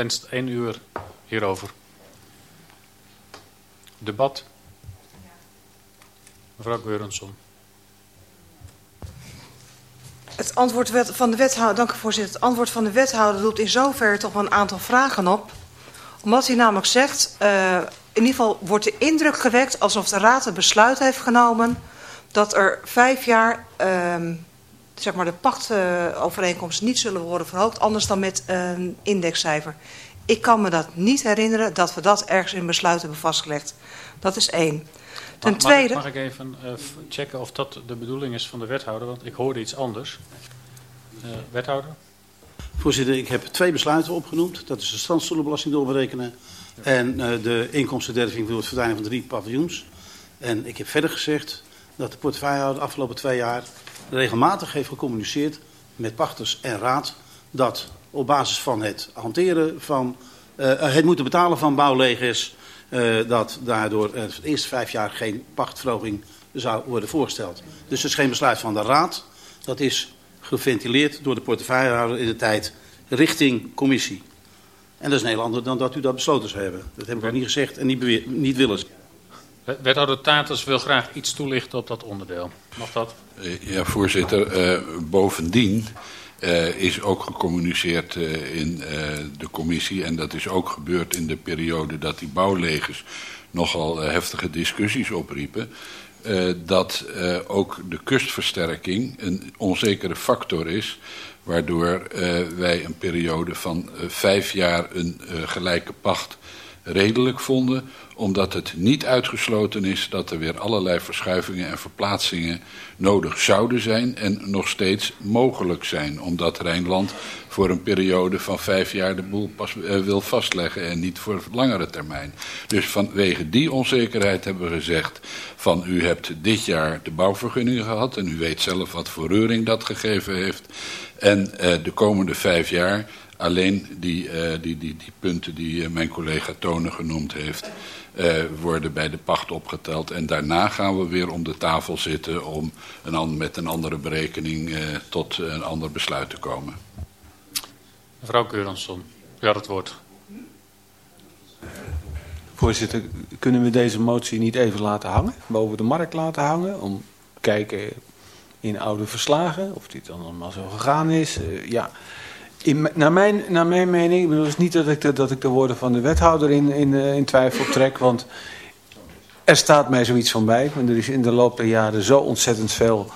wenst één uur hierover. Debat. Mevrouw Geurensson. Het antwoord van de wethouder, dank u voorzitter. Het antwoord van de wethouder doet in zoverre toch een aantal vragen op. Omdat hij namelijk zegt, uh, in ieder geval wordt de indruk gewekt alsof de raad het besluit heeft genomen dat er vijf jaar uh, zeg maar de pachtovereenkomsten niet zullen worden verhoogd, anders dan met een indexcijfer. Ik kan me dat niet herinneren dat we dat ergens in besluit hebben vastgelegd. Dat is één. Ten mag, tweede... Mag ik, even uh, checken of dat de bedoeling is van de wethouder, want ik hoorde iets anders. Uh, wethouder? Voorzitter, ik heb twee besluiten opgenoemd. Dat is de strandstoelenbelasting doorberekenen en uh, de inkomstenderving voor het verdwijnen van drie paviljoens. En ik heb verder gezegd dat de portefeuillehouder de afgelopen twee jaar regelmatig heeft gecommuniceerd met pachters en raad dat op basis van het hanteren van uh, het moeten betalen van bouwlegers, uh, dat daardoor de eerste vijf jaar geen pachtverhoging zou worden voorgesteld. Dus het is geen besluit van de raad, dat is geventileerd door de portefeuillehouder in de tijd richting commissie. En dat is een heel ander dan dat u dat besloten zou hebben. Dat heb ik ook niet gezegd en niet, niet willen. Wethouder Taters wil graag iets toelichten op dat onderdeel. Mag dat? Ja, voorzitter. Uh, bovendien uh, is ook gecommuniceerd in de commissie... en dat is ook gebeurd in de periode dat die bouwlegers nogal heftige discussies opriepen... dat ook de kustversterking een onzekere factor is... waardoor wij een periode van vijf jaar een gelijke pacht redelijk vonden omdat het niet uitgesloten is dat er weer allerlei verschuivingen en verplaatsingen nodig zouden zijn en nog steeds mogelijk zijn. Omdat Rijnland voor een periode van vijf jaar de boel pas uh, wil vastleggen en niet voor langere termijn. Dus vanwege die onzekerheid hebben we gezegd van u hebt dit jaar de bouwvergunningen gehad en u weet zelf wat voor reuring dat gegeven heeft. En uh, de komende vijf jaar alleen die, uh, die, die, die punten die mijn collega Tonen genoemd heeft uh, worden bij de pacht opgeteld. En daarna gaan we weer om de tafel zitten om een, met een andere berekening uh, tot een ander besluit te komen. Mevrouw Keuransson, u had het woord. Voorzitter, kunnen we deze motie niet even laten hangen? Boven de markt laten hangen? Om te kijken in oude verslagen of dit dan allemaal zo gegaan is. Uh, ja... In, naar, mijn, naar mijn mening, ik bedoel, het is niet dat ik, de, dat ik de woorden van de wethouder in, in, eh, in twijfel trek, want er staat mij zoiets van bij. Want er is in de loop der jaren zo ontzettend veel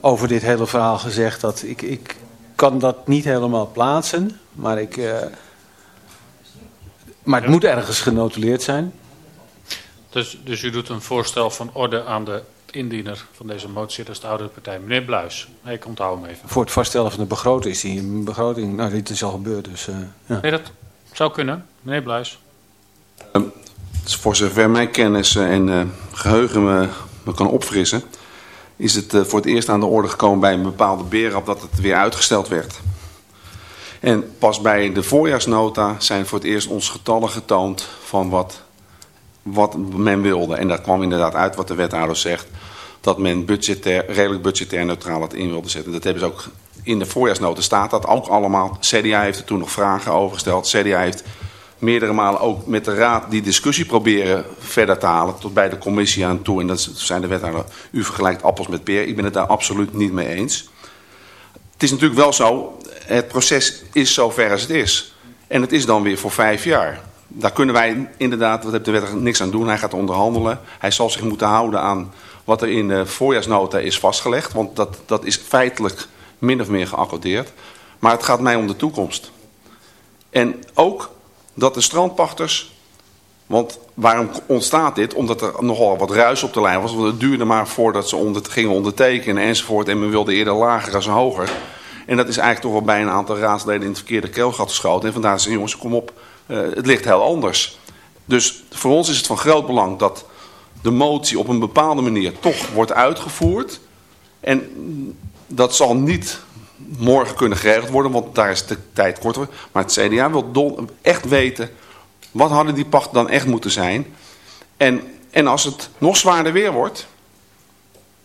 over dit hele verhaal gezegd, dat ik, ik kan dat niet helemaal plaatsen, maar, ik, uh, maar het moet ergens genotuleerd zijn. Dus, dus u doet een voorstel van orde aan de indiener van deze motie, dat is de oudere partij. Meneer Bluis, ik onthoud hem even. Voor het vaststellen van de begroting is die begroting, nou dit is al gebeurd dus. Uh, ja. Nee, dat zou kunnen. Meneer Bluis. Uh, voor zover mijn kennis en uh, geheugen me, me, kan opfrissen, is het uh, voor het eerst aan de orde gekomen bij een bepaalde beerrap dat het weer uitgesteld werd. En pas bij de voorjaarsnota zijn voor het eerst ons getallen getoond van wat wat men wilde. En dat kwam inderdaad uit wat de wethouder zegt. Dat men budgetair, redelijk budgetair neutraal het in wilde zetten. Dat hebben ze ook in de voorjaarsnoten staat dat ook allemaal. CDA heeft er toen nog vragen over gesteld. CDA heeft meerdere malen ook met de raad die discussie proberen verder te halen. Tot bij de commissie aan toe. En dat zijn de wethouder. U vergelijkt appels met peer. Ik ben het daar absoluut niet mee eens. Het is natuurlijk wel zo. Het proces is zover als het is. En het is dan weer voor vijf jaar daar kunnen wij inderdaad, wat heeft de wet niks aan doen. Hij gaat onderhandelen. Hij zal zich moeten houden aan wat er in de voorjaarsnota is vastgelegd. Want dat, dat is feitelijk min of meer geaccordeerd. Maar het gaat mij om de toekomst. En ook dat de strandpachters... Want waarom ontstaat dit? Omdat er nogal wat ruis op de lijn was. Want het duurde maar voordat ze onder, gingen ondertekenen enzovoort. En men wilde eerder lager als hoger. En dat is eigenlijk toch wel bij een aantal raadsleden in het verkeerde keelgat geschoten. En vandaar zei jongens, kom op het ligt heel anders. Dus voor ons is het van groot belang dat de motie op een bepaalde manier toch wordt uitgevoerd. En dat zal niet morgen kunnen geregeld worden, want daar is de tijd korter. Maar het CDA wil echt weten, wat hadden die pachten dan echt moeten zijn? En, en als het nog zwaarder weer wordt,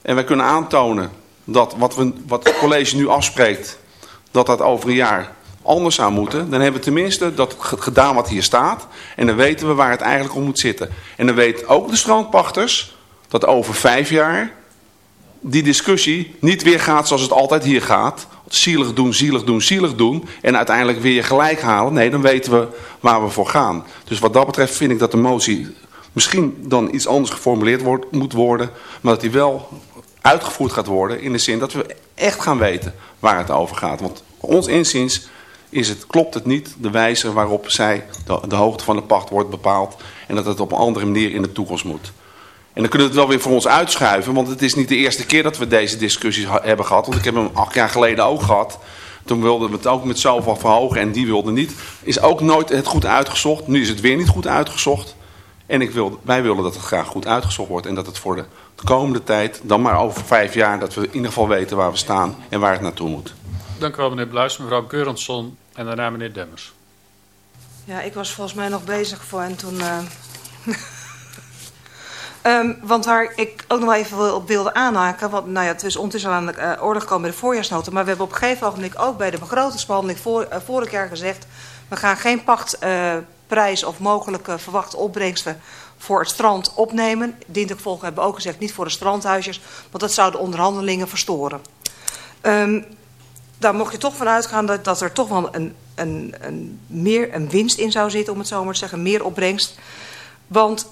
en wij kunnen aantonen dat wat, we, wat het college nu afspreekt, dat dat over een jaar anders zou moeten, dan hebben we tenminste dat gedaan wat hier staat. En dan weten we waar het eigenlijk om moet zitten. En dan weten ook de strandpachters dat over vijf jaar die discussie niet weer gaat zoals het altijd hier gaat. Zielig doen, zielig doen, zielig doen. En uiteindelijk weer gelijk halen. Nee, dan weten we waar we voor gaan. Dus wat dat betreft vind ik dat de motie misschien dan iets anders geformuleerd wordt, moet worden. Maar dat die wel uitgevoerd gaat worden in de zin dat we echt gaan weten waar het over gaat. Want ons inziens is het, klopt het niet de wijze waarop zij, de, hoogte van de pacht wordt bepaald. En dat het op een andere manier in de toekomst moet. En dan kunnen we het wel weer voor ons uitschuiven. Want het is niet de eerste keer dat we deze discussies hebben gehad. Want ik heb hem acht jaar geleden ook gehad. Toen wilden we het ook met zoveel verhogen en die wilde niet. Is ook nooit het goed uitgezocht. Nu is het weer niet goed uitgezocht. En ik wil, wij willen dat het graag goed uitgezocht wordt. En dat het voor de komende tijd, dan maar over vijf jaar... dat we in ieder geval weten waar we staan en waar het naartoe moet. Dank u wel meneer Bluis, mevrouw Keurensson en daarna meneer Demmers. Ja, ik was volgens mij nog bezig voor en toen... Uh... um, want waar ik ook nog even op wilde aanhaken... want nou ja, het is ondertussen aan de uh, orde gekomen bij de voorjaarsnoten... maar we hebben op een gegeven ogenblik ook bij de begrotingsbehandeling voor, uh, vorig jaar gezegd... we gaan geen pachtprijs of mogelijke verwachte opbrengsten voor het strand opnemen. Dientengevolg hebben we ook gezegd niet voor de strandhuisjes... want dat zou de onderhandelingen verstoren. Um, daar mocht je toch van uitgaan dat, dat er toch wel een, een, een, meer een winst in zou zitten, om het zo maar te zeggen, meer opbrengst. Want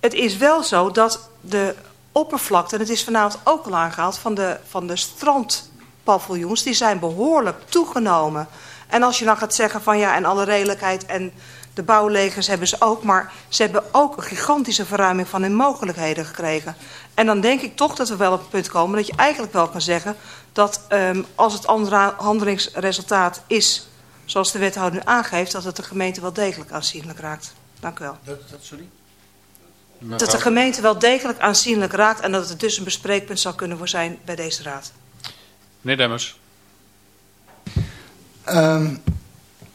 het is wel zo dat de oppervlakte, en het is vanavond ook al aangehaald, van de, van de strandpaviljoens, die zijn behoorlijk toegenomen. En als je dan gaat zeggen van ja, en alle redelijkheid en de bouwlegers hebben ze ook, maar ze hebben ook een gigantische verruiming van hun mogelijkheden gekregen. En dan denk ik toch dat we wel op het punt komen dat je eigenlijk wel kan zeggen dat um, als het handelingsresultaat is zoals de wethouder nu aangeeft, dat het de gemeente wel degelijk aanzienlijk raakt. Dank u wel. Dat, dat, sorry? Dat de gemeente wel degelijk aanzienlijk raakt en dat het dus een bespreekpunt zou kunnen zijn bij deze raad. Meneer Demmers. Um,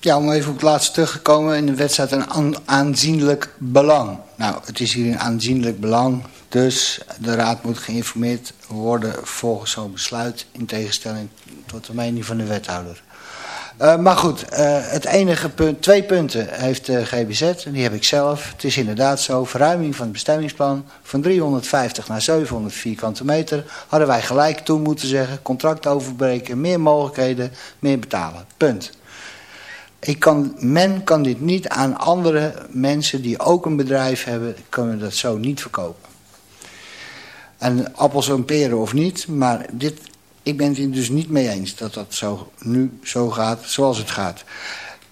ja, om even op het laatste terug te komen. In de staat een aanzienlijk belang. Nou, het is hier een aanzienlijk belang. Dus de raad moet geïnformeerd worden volgens zo'n besluit. In tegenstelling tot de mening van de wethouder. Uh, maar goed, uh, het enige punt, twee punten heeft de GBZ, en die heb ik zelf. Het is inderdaad zo, verruiming van het bestemmingsplan van 350 naar 700 vierkante meter. Hadden wij gelijk toe moeten zeggen, contract overbreken, meer mogelijkheden, meer betalen. Punt. Ik kan, men kan dit niet aan andere mensen die ook een bedrijf hebben, kunnen dat zo niet verkopen. En appels en peren of niet, maar dit, ik ben het dus niet mee eens dat dat zo, nu zo gaat zoals het gaat.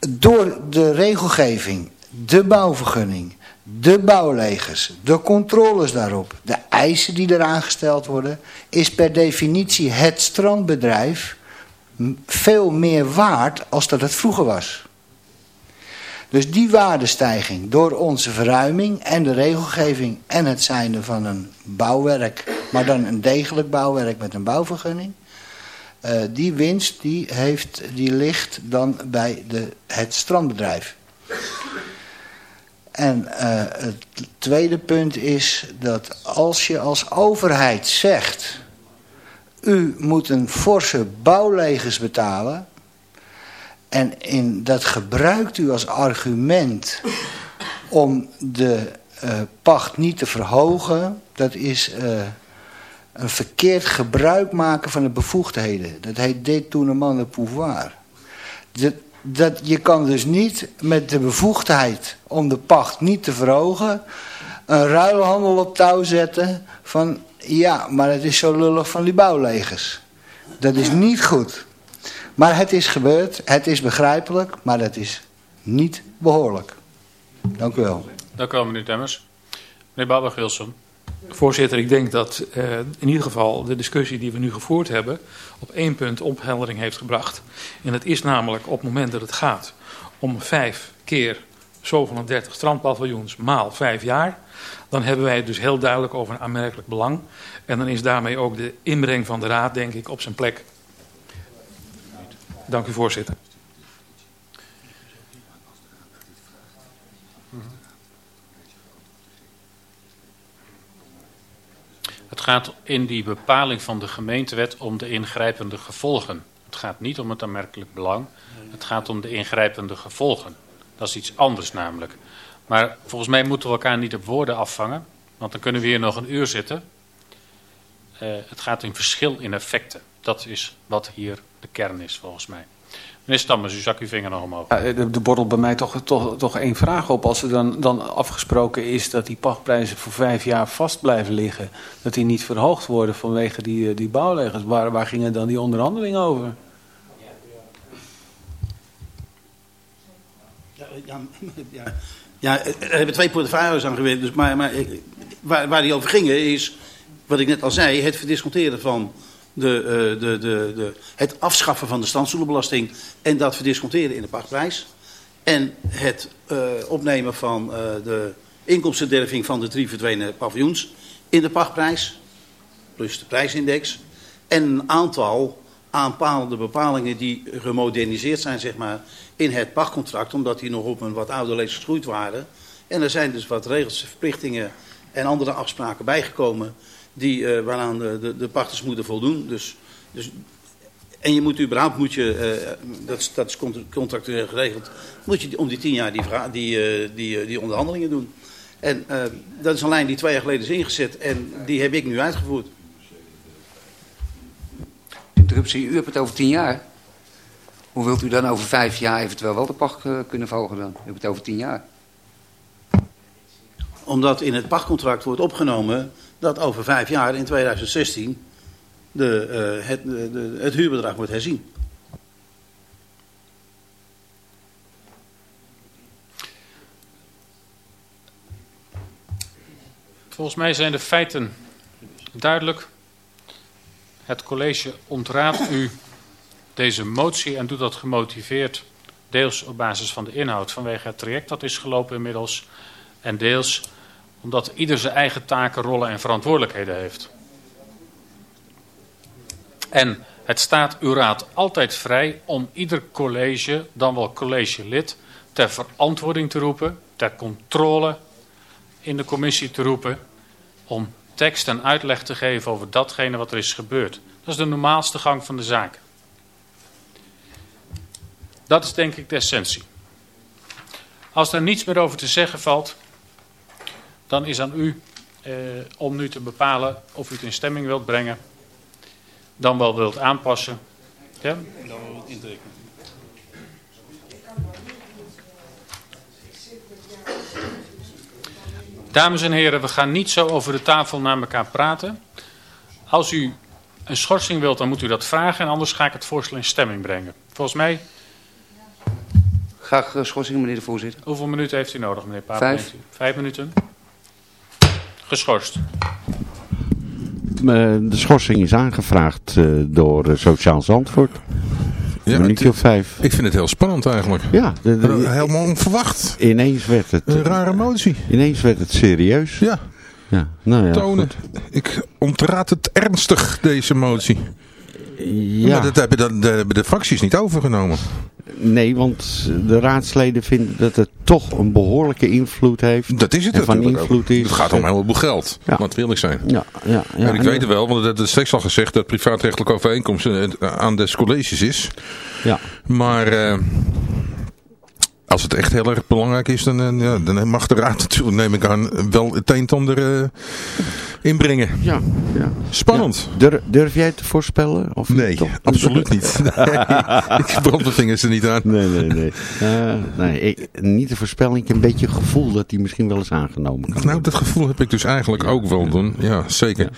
Door de regelgeving, de bouwvergunning, de bouwlegers, de controles daarop, de eisen die eraan gesteld worden, is per definitie het strandbedrijf veel meer waard als dat het vroeger was. Dus die waardestijging door onze verruiming en de regelgeving en het zijnde van een bouwwerk, maar dan een degelijk bouwwerk met een bouwvergunning, uh, die winst die heeft, die ligt dan bij de, het strandbedrijf. En uh, het tweede punt is dat als je als overheid zegt... u moet een forse bouwlegers betalen... En in, dat gebruikt u als argument om de uh, pacht niet te verhogen. Dat is uh, een verkeerd gebruik maken van de bevoegdheden. Dat heet détournement de pouvoir. Dat, dat, je kan dus niet met de bevoegdheid om de pacht niet te verhogen... een ruilhandel op touw zetten van... ja, maar het is zo lullig van die bouwlegers. Dat is niet goed. Maar het is gebeurd, het is begrijpelijk, maar het is niet behoorlijk. Dank u wel. Dank u wel, meneer Temmers. Meneer Babach-Wilson. Voorzitter, ik denk dat uh, in ieder geval de discussie die we nu gevoerd hebben... op één punt opheldering heeft gebracht. En dat is namelijk op het moment dat het gaat om vijf keer zoveel en dertig strandpaviljoens maal vijf jaar... dan hebben wij het dus heel duidelijk over een aanmerkelijk belang. En dan is daarmee ook de inbreng van de raad, denk ik, op zijn plek. Dank u voorzitter. Het gaat in die bepaling van de gemeentewet om de ingrijpende gevolgen. Het gaat niet om het aanmerkelijk belang. Het gaat om de ingrijpende gevolgen. Dat is iets anders namelijk. Maar volgens mij moeten we elkaar niet op woorden afvangen. Want dan kunnen we hier nog een uur zitten. Uh, het gaat in verschil in effecten. Dat is wat hier de kern is volgens mij. Meneer Stammers, u zak uw vinger nog omhoog. Ja, er borrelt bij mij toch, toch, toch één vraag op. Als er dan, dan afgesproken is dat die pachtprijzen voor vijf jaar vast blijven liggen... dat die niet verhoogd worden vanwege die, eh, die bouwlegers... Waar, waar gingen dan die onderhandelingen over? Ja, ja, er hebben twee portefeuilles aan gewerkt. Dus maar, maar waar, waar die over gingen is, wat ik net al zei... het verdisconteren van de, uh, de, de, de, het afschaffen van de standstoelenbelasting en dat verdisconteren in de pachtprijs. En het uh, opnemen van uh, de inkomstenderving van de drie verdwenen paviljoens in de pachtprijs. Plus de prijsindex. En een aantal aanpalende bepalingen die gemoderniseerd zijn zeg maar, in het pachtcontract. Omdat die nog op een wat ouder lees waren. En er zijn dus wat regels, verplichtingen en andere afspraken bijgekomen die, uh, waaraan de, de, pachters moeten voldoen. Dus, dus, en je moet überhaupt, moet je, uh, dat, is, dat is contractueel geregeld, moet je om die tien jaar die, die, uh, die, die onderhandelingen doen. En dat is een lijn die twee jaar geleden is ingezet en die heb ik nu uitgevoerd. Interruptie, u hebt het over tien jaar. Hoe wilt u dan over vijf jaar eventueel wel de pacht kunnen volgen dan? U hebt het over tien jaar. Omdat in het pachtcontract wordt opgenomen dat over vijf jaar, in 2016, de, uh, het, de, het huurbedrag wordt herzien. Volgens mij zijn de feiten duidelijk. Het college ontraadt u deze motie en doet dat gemotiveerd. Deels op basis van de inhoud vanwege het traject dat is gelopen inmiddels. En deels omdat ieder zijn eigen taken, rollen en verantwoordelijkheden heeft. En het staat uw raad altijd vrij om ieder college, dan wel collegelid, ter verantwoording te roepen, ter controle in de commissie te roepen, om tekst en uitleg te geven over datgene wat er is gebeurd. Dat is de normaalste gang van de zaken. Dat is denk ik de essentie. Als er niets meer over te zeggen valt, dan is aan u eh, om nu te bepalen of u het in stemming wilt brengen. Dan wel wilt aanpassen. Ja? Dan wilt intekenen. Dames en heren, we gaan niet zo over de tafel naar elkaar praten. Als u een schorsing wilt, dan moet u dat vragen. En anders ga ik het voorstel in stemming brengen. Volgens mij... Graag eh, schorsing, meneer de voorzitter. Hoeveel minuten heeft u nodig, meneer Paap? Vijf. Vijf minuten. Geschorst. Eh, de schorsing is aangevraagd eh, door Sociaal Zandvoort. Ja, minuutje of vijf. Ik vind het heel spannend eigenlijk. Ja. De, de, Helemaal onverwacht. Ineens werd het... Een rare motie. Ineens werd het serieus. Ja. Ja, nou ja. Tonen. Ik ontraad het ernstig, deze motie. Ja. Maar dat hebben, dan, dat hebben de fracties niet overgenomen. Nee, want de raadsleden vinden dat het toch een behoorlijke invloed heeft. Dat is het en van natuurlijk invloed is. Het gaat om een heleboel geld, Ja. we eerlijk zijn. Ja, ja, ja. en ik weet het wel, want het is steeds al gezegd dat privaatrechtelijke overeenkomsten eh, aan des colleges is. Ja. Maar eh, als het echt heel erg belangrijk is, dan, eh, ja, dan mag de raad natuurlijk, neem ik aan, wel het een en ander eh, inbrengen. Ja, ja. Spannend. Ja. Durf, durf jij te voorspellen? Of Nee, toch? absoluut niet. Nee, ik brand mijn vingers er niet aan. Nee, nee, nee. Eh, nee ik, niet de voorspelling. Ik heb een beetje het gevoel dat die misschien wel eens aangenomen kan Nou, dat gevoel heb ik dus eigenlijk ook wel doen. Ja, zeker.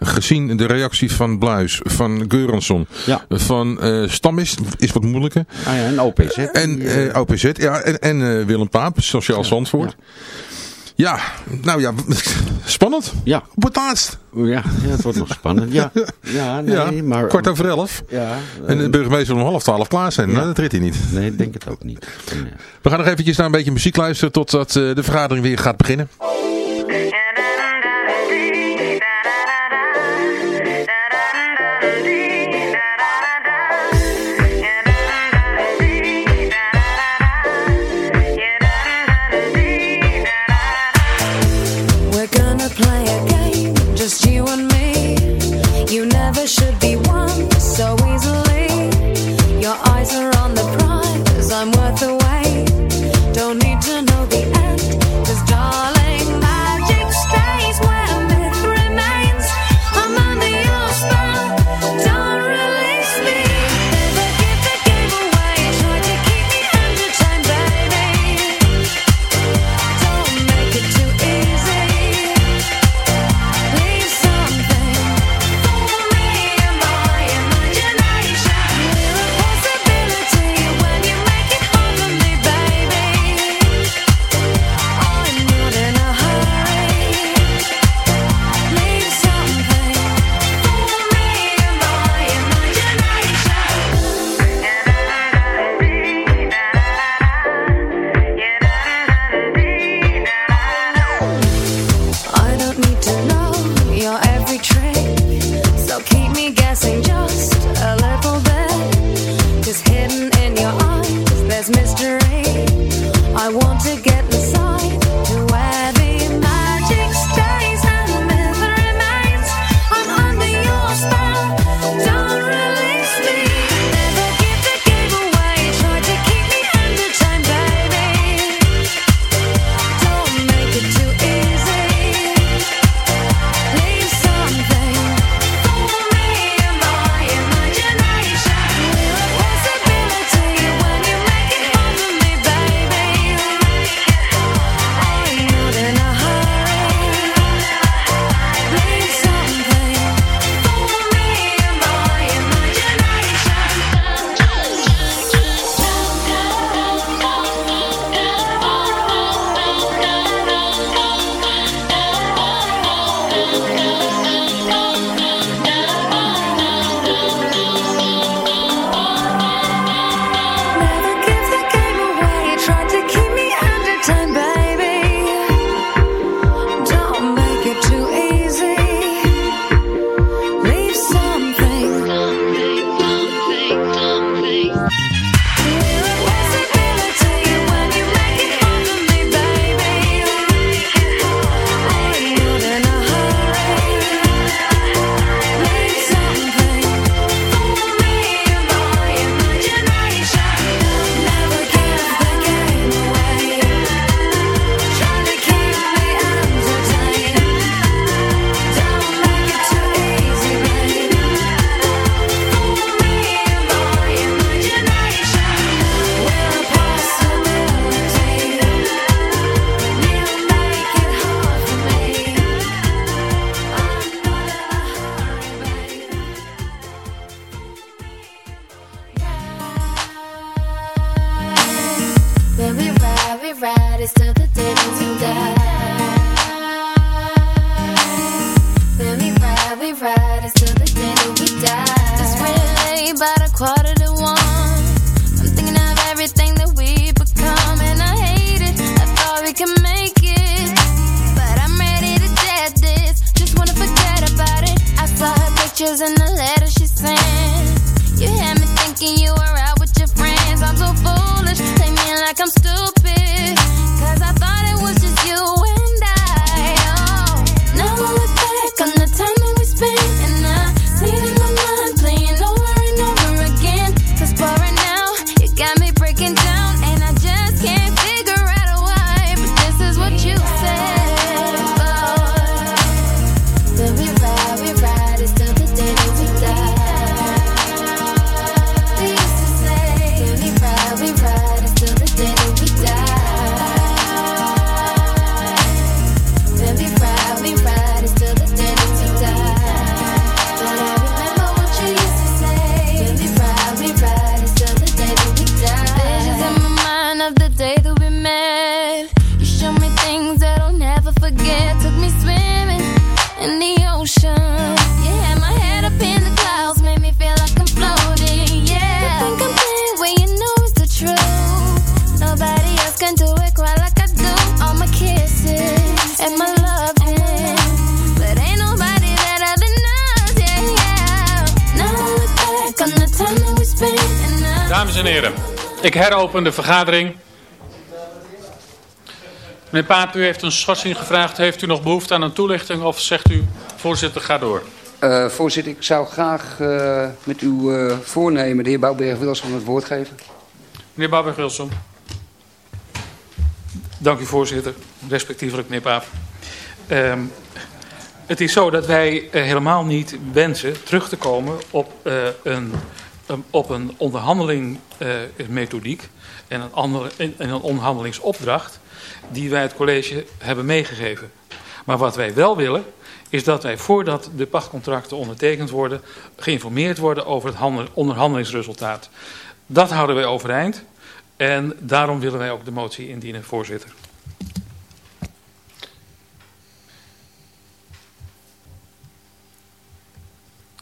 Gezien de reactie van Bluis, van Geuransson, Ja. van eh Stammis, is wat moeilijker. Ah ja, en OPZ. En die, eh, OPZ, ja, en, en eh, Willem Paap, Sociaal Zandvoort. Ja, nou ja, spannend. Ja. Op het laatst. ja, ja, het wordt nog spannend. Ja, ja, nee, ja, maar... kwart over elf. Ja, En de eh, burgemeester om half twaalf klaar zijn. Ja. Nou, dat redt hij niet. nee, ik denk het ook niet. We gaan nog eventjes naar een beetje muziek luisteren totdat eh, de vergadering weer gaat beginnen. second ik heropen de vergadering. Meneer Paap, u heeft een schorsing gevraagd. Heeft u nog behoefte aan een toelichting of zegt u, voorzitter, ga door? Eh, voorzitter, ik zou graag eh, met uw eh, voornemen de heer Bouwberg-Wilson het woord geven. Meneer Babberg-Wilson. Dank u voorzitter, respectievelijk meneer Paap. Ehm, het is zo dat wij helemaal niet wensen terug te komen op, een- op een onderhandelingmethodiek en een, andere, en en een onderhandelingsopdracht die wij het college hebben meegegeven. Maar wat wij wel willen, is dat wij voordat de pachtcontracten ondertekend worden, geïnformeerd worden over het handel- onderhandelingsresultaat. Dat houden wij overeind en daarom willen wij ook de motie indienen, voorzitter.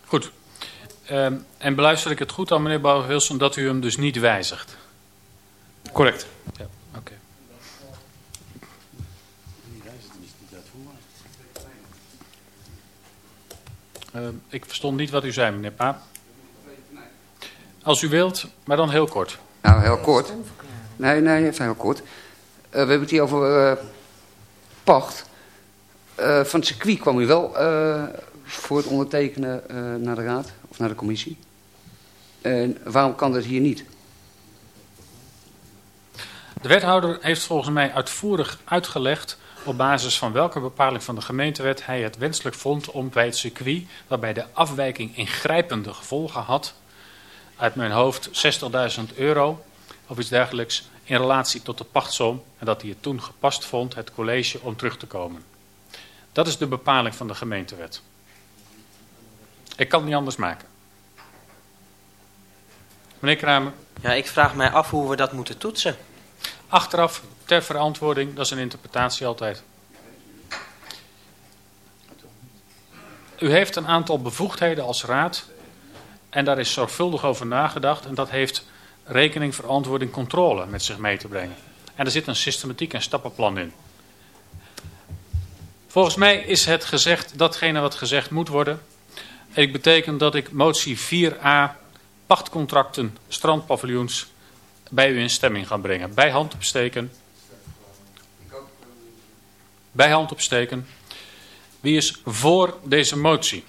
Goed. Ehm, en beluister ik het goed aan meneer Babberg-Wilson dat u hem dus niet wijzigt? Correct. Ja, oké. Ehm, ik verstond niet wat u zei, meneer Paap. Als u wilt, maar dan heel kort. Nou, heel kort. Nee, nee, even heel kort. Eh, we hebben het hier over eh, pacht. Eh, van het circuit kwam u wel eh, voor het ondertekenen eh, naar de raad of naar de commissie. En waarom kan dat hier niet? De wethouder heeft volgens mij uitvoerig uitgelegd op basis van welke bepaling van de gemeentewet hij het wenselijk vond om bij het circuit, waarbij de afwijking ingrijpende gevolgen had, uit mijn hoofd 60.000 euro of iets dergelijks, in relatie tot de pachtsom en dat hij het toen gepast vond, het college, om terug te komen. Dat is de bepaling van de gemeentewet. Ik kan het niet anders maken. Meneer Kramer. Ja, ik vraag mij af hoe we dat moeten toetsen. Achteraf, ter verantwoording, dat is een interpretatie altijd. U heeft een aantal bevoegdheden als raad en daar is zorgvuldig over nagedacht en dat heeft rekening, verantwoording, controle met zich mee te brengen. En er zit een systematiek en stappenplan in. Volgens mij is het gezegd datgene wat gezegd moet worden. Ik betekent dat ik motie 4a, pachtcontracten, strandpaviljoens, bij u in stemming gaan brengen. Bij hand opsteken. Bij hand opsteken. Wie is voor deze motie?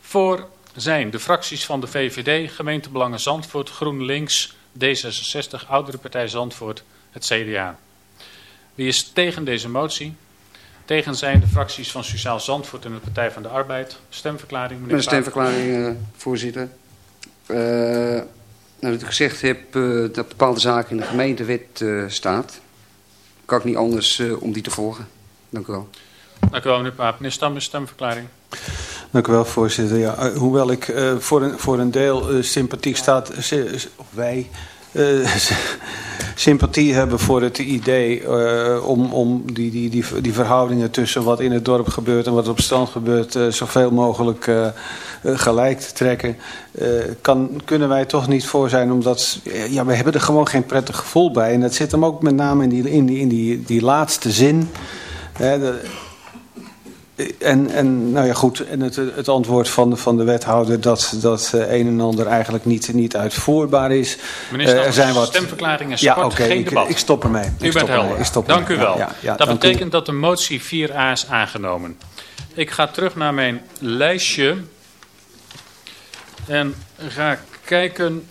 Voor zijn de fracties van de VVD, Gemeentebelangen Zandvoort, GroenLinks, D66, Oudere Partij Zandvoort, het CDA. Wie is tegen deze motie? Tegen zijn de fracties van Sociaal Zandvoort en de Partij van de Arbeid. Stemverklaring, meneer een stemverklaring, eh, voorzitter. Eh, nou, dat ik gezegd heb eh, dat bepaalde zaken in de gemeentewet eh, staat, kan ik niet anders eh, om die te volgen. Dank u wel. Dank u wel, meneer Paap. Meneer Stam, stemverklaring. Dank u wel, voorzitter. Ja, hoewel ik eh, voor, een, voor een deel sympathiek staat, of wij, eh, sympathie hebben voor het idee uh, om, om die, die, die, die verhoudingen tussen wat in het dorp gebeurt en wat op strand gebeurt uh, zoveel mogelijk uh, gelijk te trekken. kan, kunnen wij toch niet voor zijn omdat ja, we hebben er gewoon geen prettig gevoel bij. En dat zit hem ook met name in die, in die, in die, die laatste zin. De, en, en nou ja, goed, en het, het antwoord van, van de wethouder dat, dat uh, een en ander eigenlijk niet, niet uitvoerbaar is. Minister, uh, er zijn wat stemverklaringen, ja, oké, okay, geen ik, debat. ik stop ermee. U ik bent helder. Ik stop dank u wel. Ja, ja, dat betekent u. dat de motie 4a is aangenomen. Ik ga terug naar mijn lijstje en ga kijken.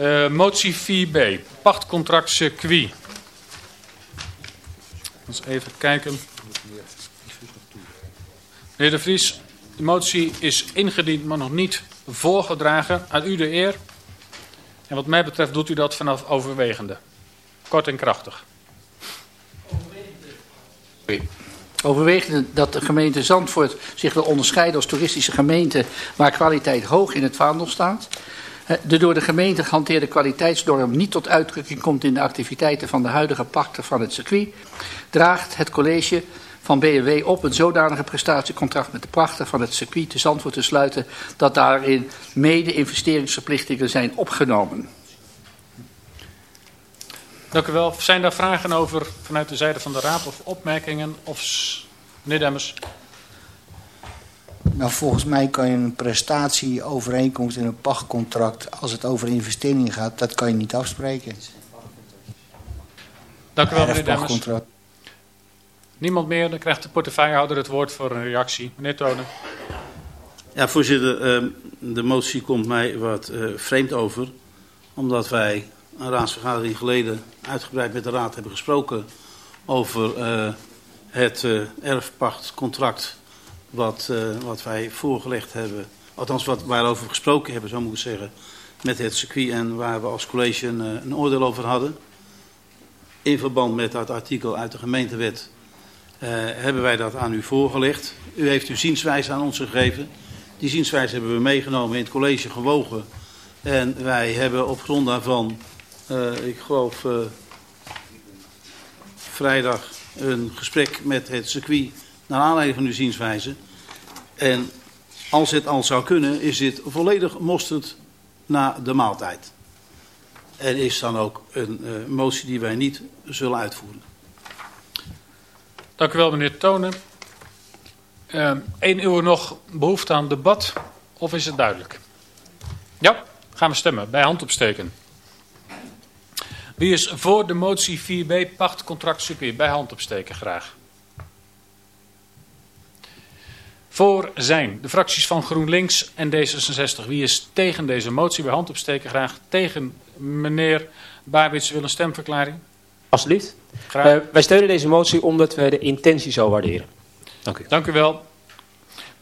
Uh, motie 4b, pachtcontract circuit. Eens even kijken. Meneer De Vries, de motie is ingediend, maar nog niet voorgedragen. Aan u de eer. En wat mij betreft doet u dat vanaf overwegende. Kort en krachtig. Overwegende dat de gemeente Zandvoort zich wil onderscheiden als toeristische gemeente waar kwaliteit hoog in het vaandel staat. De door de gemeente gehanteerde kwaliteitsnorm niet tot uitdrukking komt in de activiteiten van de huidige pachter van het circuit, draagt het college van BMW op een zodanige prestatiecontract met de pachter van het circuit te Zandvoort te sluiten dat daarin mede investeringsverplichtingen zijn opgenomen. Dank u wel. Zijn daar vragen over vanuit de zijde van de raad of opmerkingen? Of meneer Demmers? Nou, volgens mij kan je een prestatieovereenkomst in een pachtcontract, als het over investeringen gaat, dat kan je niet afspreken. Dank u wel, meneer Demmers. Niemand meer, dan krijgt de portefeuillehouder het woord voor een reactie. Meneer Tonen. Ja, voorzitter, uh, de motie komt mij wat uh, vreemd over. Omdat wij een raadsvergadering geleden uitgebreid met de raad hebben gesproken over uh, het erfpachtcontract wat, wat wij voorgelegd hebben. Althans, wat, waarover we gesproken hebben, zo moet ik zeggen, met het circuit en waar we als college een, een oordeel over hadden. In verband met dat artikel uit de gemeentewet uh, hebben wij dat aan u voorgelegd. U heeft uw zienswijze aan ons gegeven. Die zienswijze hebben we meegenomen in het college gewogen. En wij hebben op grond daarvan, ik geloof vrijdag, een gesprek met het circuit naar aanleiding van uw zienswijze. En als het al zou kunnen, is dit volledig mosterd na de maaltijd. En is dan ook een uh, motie die wij niet zullen uitvoeren. Dank u wel, meneer Tonen. Eén uh, uur nog behoefte aan debat, of is het duidelijk? Ja, gaan we stemmen. Bij hand opsteken. Wie is voor de motie 4b pachtcontract circuit? Bij hand opsteken graag. Voor zijn de fracties van GroenLinks en D66. Wie is tegen deze motie? Bij hand opsteken graag. Tegen meneer Babits wil een stemverklaring. Alsjeblieft. Graag. Uh, wij steunen deze motie omdat we de intentie zo waarderen. Dank u. Dank u wel.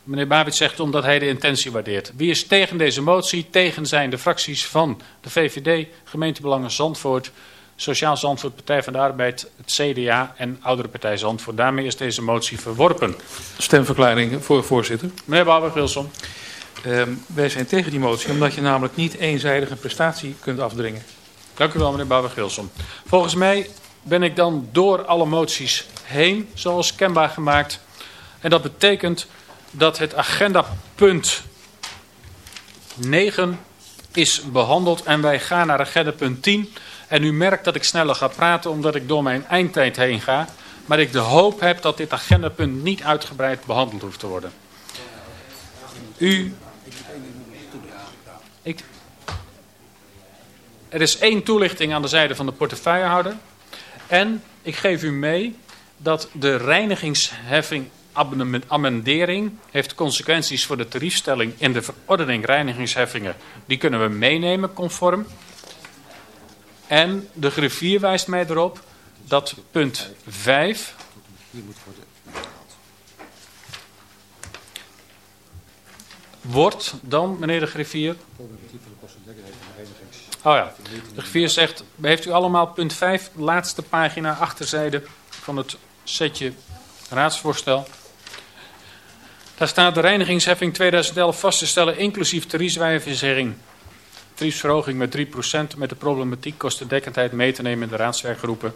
Meneer Babits zegt omdat hij de intentie waardeert. Wie is tegen deze motie? Tegen zijn de fracties van de VVD, Gemeentebelangen Zandvoort, Sociaal Zandvoort, Partij van de Arbeid, het CDA en Oudere Partij Zandvoort. Daarmee is deze motie verworpen. Stemverklaring voor voorzitter. Meneer Bouwer-Wilson. Uh, wij zijn tegen die motie omdat je namelijk niet eenzijdig een prestatie kunt afdringen. Dank u wel, meneer Bouwer-Wilson. Volgens mij ben ik dan door alle moties heen, zoals kenbaar gemaakt. En dat betekent dat het agendapunt 9 is behandeld en wij gaan naar agendapunt 10. En u merkt dat ik sneller ga praten omdat ik door mijn eindtijd heen ga. Maar ik de hoop heb dat dit agendapunt niet uitgebreid behandeld hoeft te worden. U... Ik... Er is één toelichting aan de zijde van de portefeuillehouder. En ik geef u mee dat de reinigingsheffing amendering heeft consequenties voor de tariefstelling in de verordening reinigingsheffingen. Die kunnen we meenemen conform. En de griffier wijst mij erop dat punt 5 wordt dan, meneer de griffier... Oh ja, de griffier zegt, heeft u allemaal punt 5, laatste pagina, achterzijde van het setje raadsvoorstel. Daar staat de reinigingsheffing 2011 vast te stellen, inclusief tariefwijziging tariefsverhoging met 3% met de problematiek kostendekkendheid mee te nemen in de raadswerkgroepen.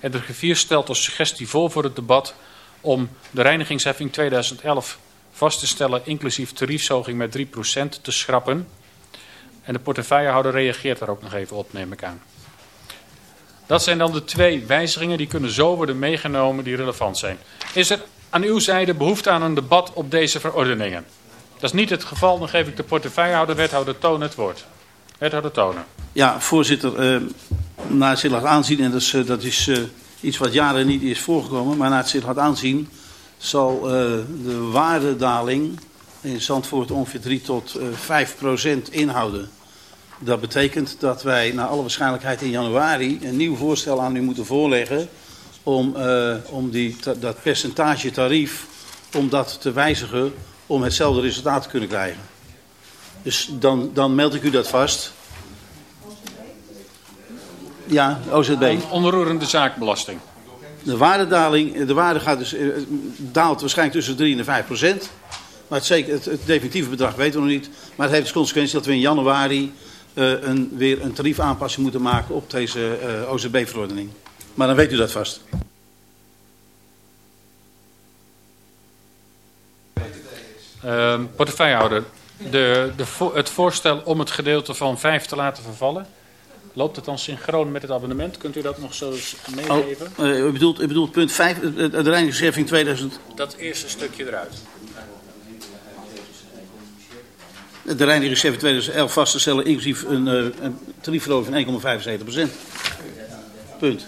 En de griffier stelt als suggestie voor voor het debat om de reinigingsheffing 2011 vast te stellen, inclusief tariefsverhoging met 3% te schrappen. En de portefeuillehouder reageert daar ook nog even op, neem ik aan. Dat zijn dan de twee wijzigingen die kunnen zo worden meegenomen die relevant zijn. Is er aan uw zijde behoefte aan een debat op deze verordeningen? Dat is niet het geval, dan geef ik de portefeuillehouder, wethouder Toon het woord. Wethouder Tonen. Ja, voorzitter, eh, na het aanzien, en dat is, eh, dat is eh, iets wat jaren niet is voorgekomen, maar na het laat aanzien zal de waardedaling in Zandvoort ongeveer 3 tot eh 5 procent inhouden. Dat betekent dat wij naar alle waarschijnlijkheid in januari een nieuw voorstel aan u moeten voorleggen om, om die, dat percentage tarief, om dat te wijzigen om hetzelfde resultaat te kunnen krijgen. Dus dan, dan meld ik u dat vast. Ja, OZB. On- onroerende zaakbelasting. De waardedaling, de waarde gaat dus, eh, daalt waarschijnlijk tussen de 3 en de 5 procent. Maar het, zeker, het, het definitieve bedrag weten we nog niet. Maar het heeft als consequentie dat we in januari eh, een, weer een tariefaanpassing moeten maken op deze eh, OZB-verordening. Maar dan weet u dat vast. Ehm portefeuillehouder, de, de, het voorstel om het gedeelte van 5 te laten vervallen, loopt het dan synchroon met het abonnement? Kunt u dat nog zo eens Oh, meegeven? eh, u, bedoelt, u bedoelt punt 5, eh, de reinigingsheffing 2000. Dat eerste stukje eruit. De reinigingsheffing 2011 vast te stellen, inclusief een, eh, een tariefverhoging van 1,75 procent. Punt.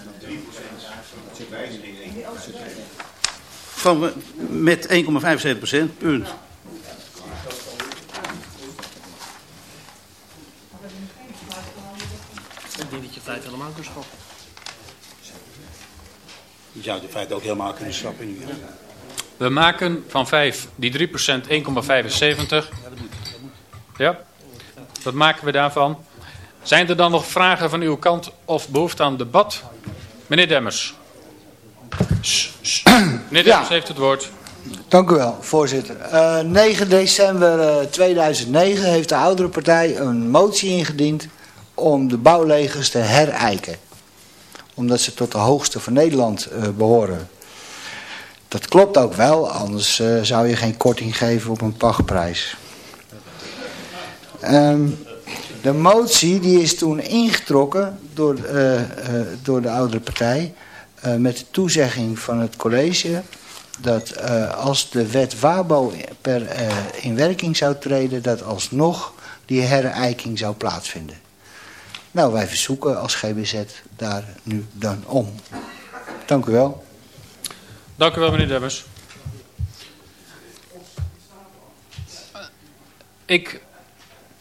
Van, eh, met 1,75 procent, punt. Ik denk dat je feit helemaal kunt schrappen. Je zou het in feite ook helemaal kunnen schrappen hè? We maken van 5 die 3% 1,75. Ja, wat maken we daarvan? Zijn er dan nog vragen van uw kant of behoefte aan debat? Meneer Demmers. Sst, sst. Meneer Demmers heeft het woord. Dank u wel, voorzitter. Eh, 9 december eh, 2009 heeft de oudere partij een motie ingediend om de bouwlegers te herijken. Omdat ze tot de hoogste van Nederland eh, behoren. Dat klopt ook wel, anders eh, zou je geen korting geven op een pachtprijs. Ehm, de motie die is toen ingetrokken door, eh, door de oudere partij met de toezegging van het college dat als de wet Wabo per, eh, in werking zou treden, dat alsnog die herijking zou plaatsvinden. Nou, wij verzoeken als GBZ daar nu dan om. Dank u wel. Dank u wel, meneer Demmers. Ik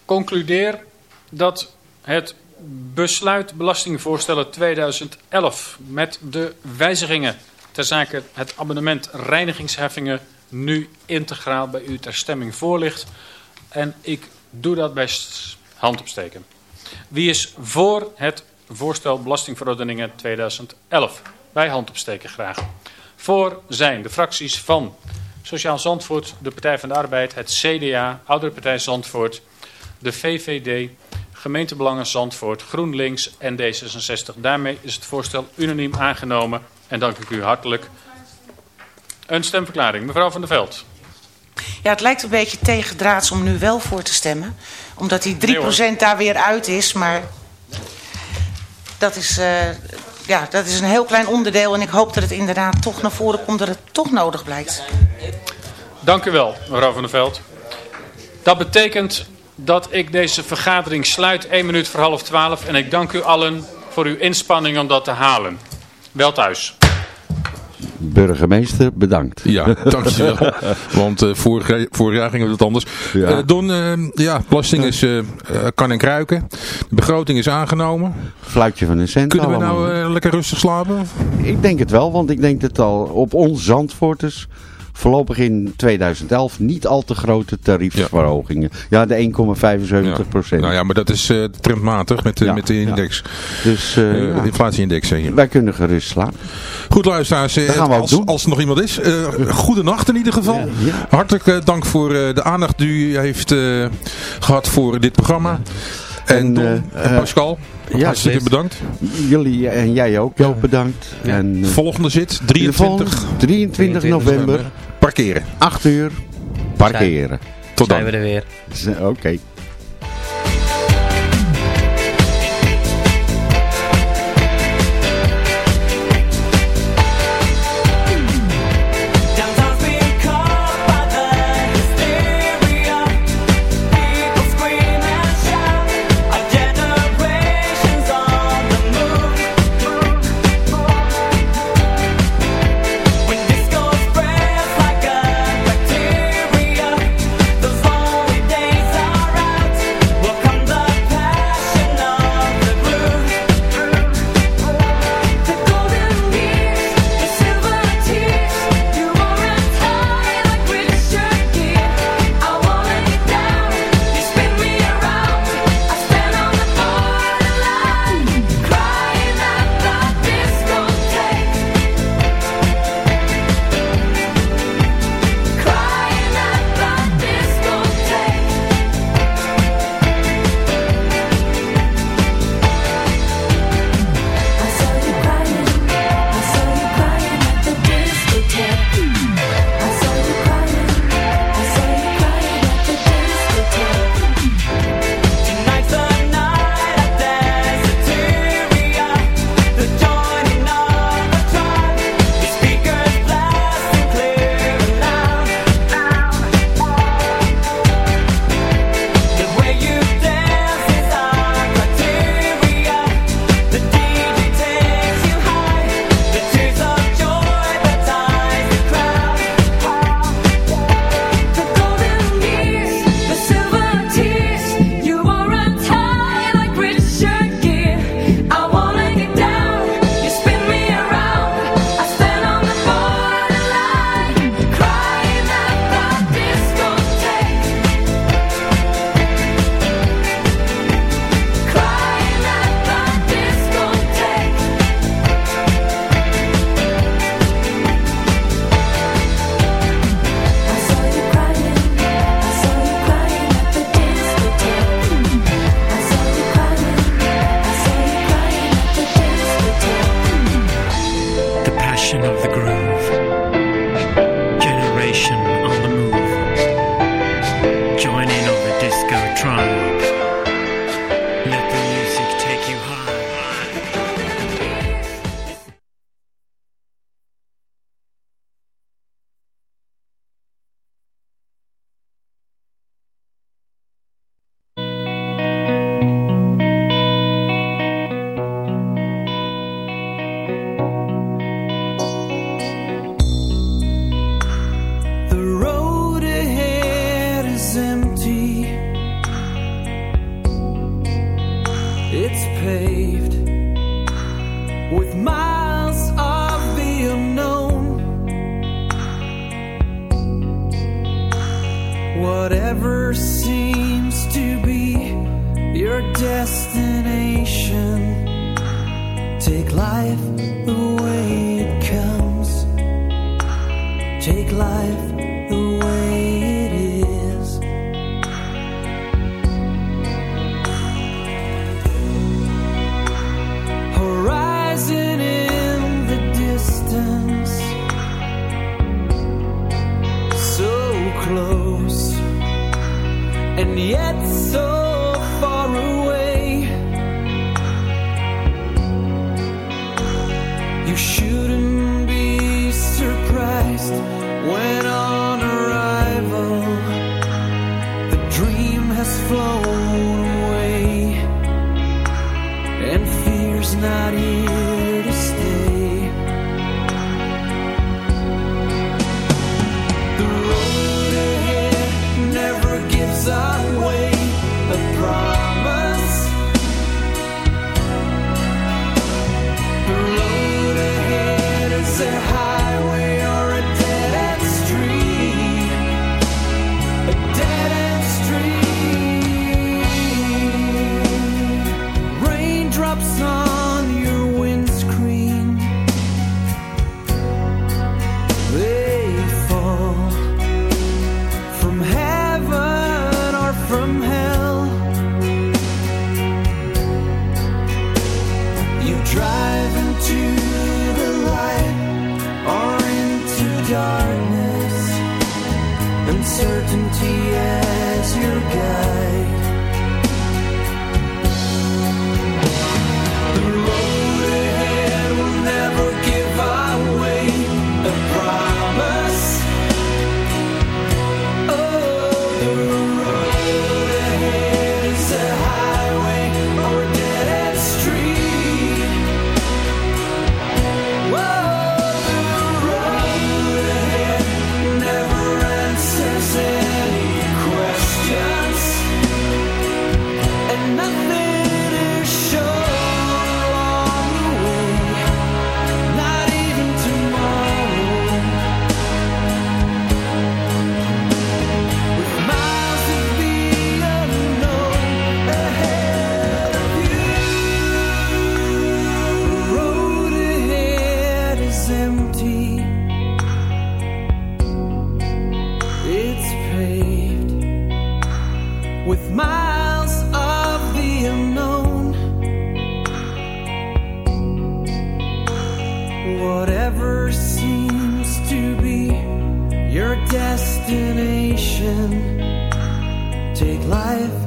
concludeer dat het besluit belastingvoorstellen 2011 met de wijzigingen ter zake het abonnement reinigingsheffingen nu integraal bij u ter stemming voorligt. En ik doe dat bij s- hand opsteken. Wie is voor het voorstel belastingverordeningen 2011? Bij hand opsteken graag. Voor zijn de fracties van Sociaal Zandvoort, de Partij van de Arbeid, het CDA, Oudere Partij Zandvoort, de VVD, Gemeentebelangen Zandvoort, GroenLinks en D66. Daarmee is het voorstel unaniem aangenomen en dank ik u hartelijk. Een stemverklaring, mevrouw van der Veld. Ja, het lijkt een beetje tegendraads om nu wel voor te stemmen. Omdat die 3% Nee, hoor. daar weer uit is. Maar dat is, eh, ja, dat is een heel klein onderdeel. En ik hoop dat het inderdaad toch naar voren komt dat het toch nodig blijkt. Dank u wel, mevrouw van der Veld. Dat betekent dat ik deze vergadering sluit, 1 minuut voor half 12. En ik dank u allen voor uw inspanning om dat te halen. Wel thuis. Burgemeester, bedankt. Ja, dankjewel. Want eh, vorig, vorig jaar ging het anders. Ja. Eh, Don, eh, ja, belasting is, kan en kruiken. De begroting is aangenomen. Fluitje van een cent Kunnen we allemaal. nou lekker rustig slapen? Ik denk het wel, want ik denk dat al op ons Zandvoorters voorlopig in 2011 niet al te grote tariefverhogingen. Ja, de 1,75 procent. Nou ja, maar dat is eh, trendmatig met, eh, de met de index. Dus, eh, uh, inflatieindex zeg je. Wij kunnen gerust slaan. Goed luisteraars, dat gaan we als, doen. als er nog iemand is. goede nacht in ieder geval. Hartelijk dank voor de aandacht die u heeft gehad voor dit programma. En, Pascal, hartstikke bedankt. Jullie en jij ook, Joop, bedankt. En, volgende zit, 23, 23, 23 november parkeren. 8 uur parkeren. Tot dan. zijn we er weer. Oké. of the groove. Whatever seems to be your destination, take life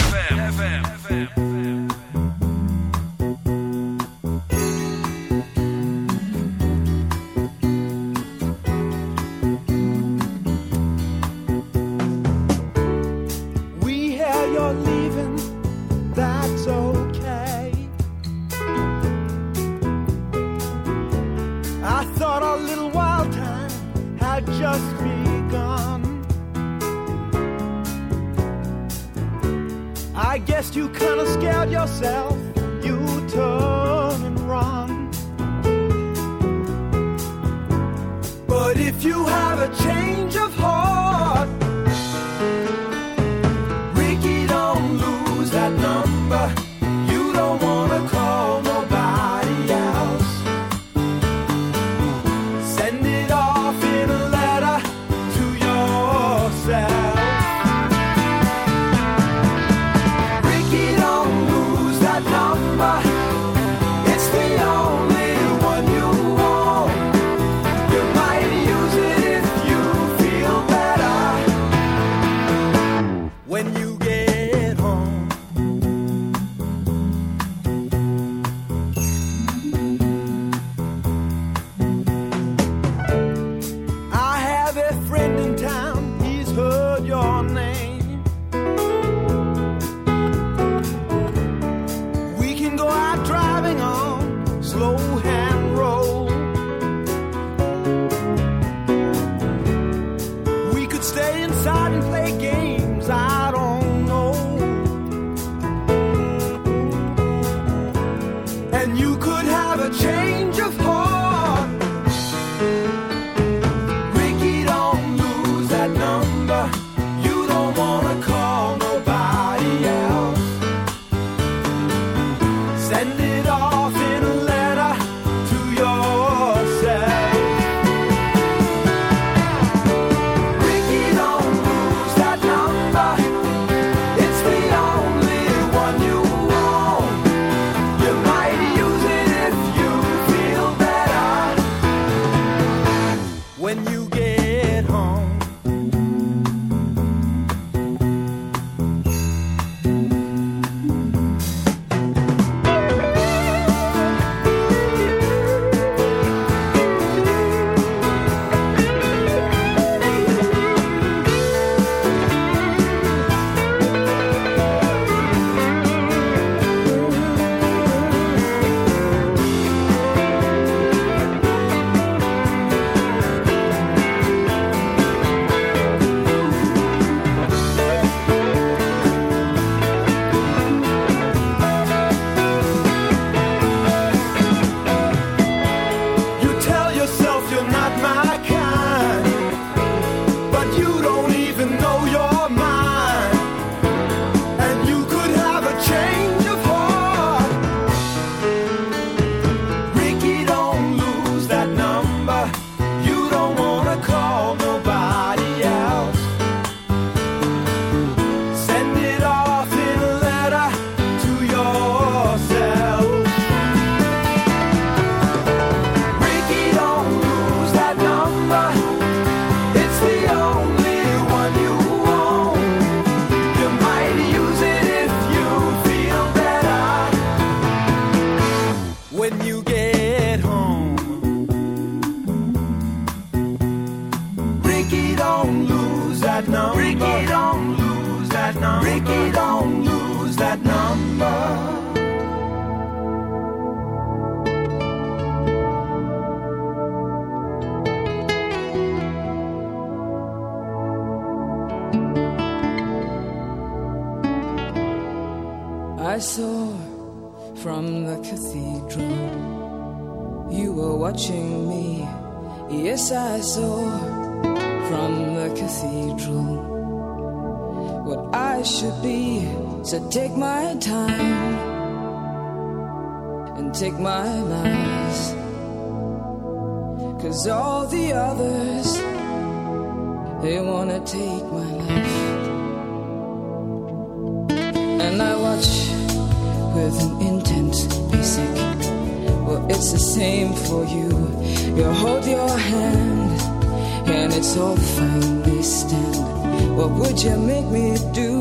Would you make me do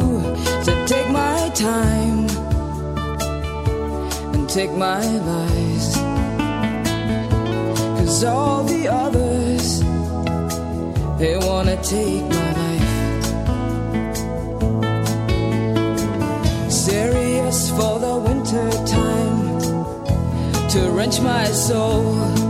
to take my time and take my lies? Cause all the others, they wanna take my life. Serious for the winter time to wrench my soul.